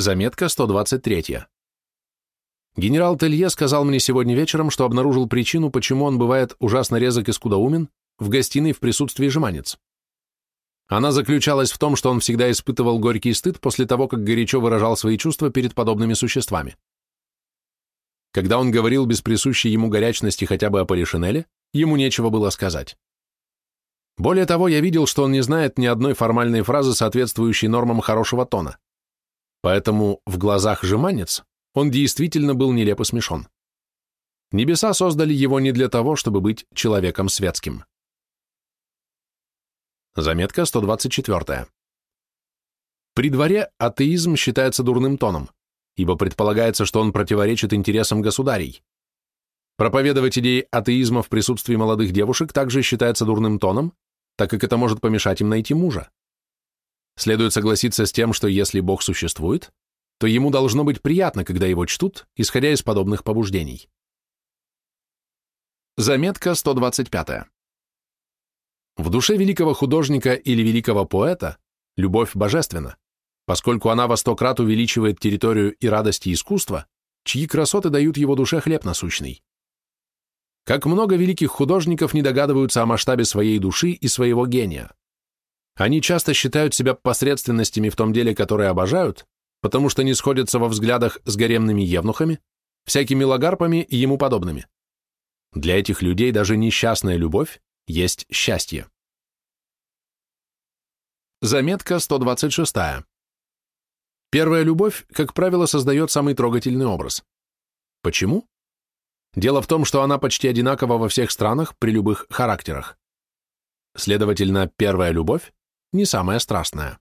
Заметка 123. Генерал Телье сказал мне сегодня вечером, что обнаружил причину, почему он бывает ужасно резок и скудоумен в гостиной в присутствии жеманец. Она заключалась в том, что он всегда испытывал горький стыд после того, как горячо выражал свои чувства перед подобными существами. Когда он говорил без присущей ему горячности хотя бы о Полишинеле, ему нечего было сказать. Более того, я видел, что он не знает ни одной формальной фразы, соответствующей нормам хорошего тона. Поэтому в глазах жеманец он действительно был нелепо смешон. Небеса создали его не для того, чтобы быть человеком светским. Заметка 124. При дворе атеизм считается дурным тоном, ибо предполагается, что он противоречит интересам государей. Проповедовать идеи атеизма в присутствии молодых девушек также считается дурным тоном, так как это может помешать им найти мужа. Следует согласиться с тем, что если Бог существует, то ему должно быть приятно, когда его чтут, исходя из подобных побуждений. Заметка 125. В душе великого художника или великого поэта любовь божественна, поскольку она во сто крат увеличивает территорию и радости искусства, чьи красоты дают его душе хлеб насущный. Как много великих художников не догадываются о масштабе своей души и своего гения. Они часто считают себя посредственностями в том деле, которое обожают, потому что не сходятся во взглядах с гаремными евнухами, всякими лагарпами и ему подобными. Для этих людей даже несчастная любовь есть счастье. Заметка 126. Первая любовь, как правило, создает самый трогательный образ. Почему? Дело в том, что она почти одинакова во всех странах при любых характерах. Следовательно, первая любовь не самая страстная.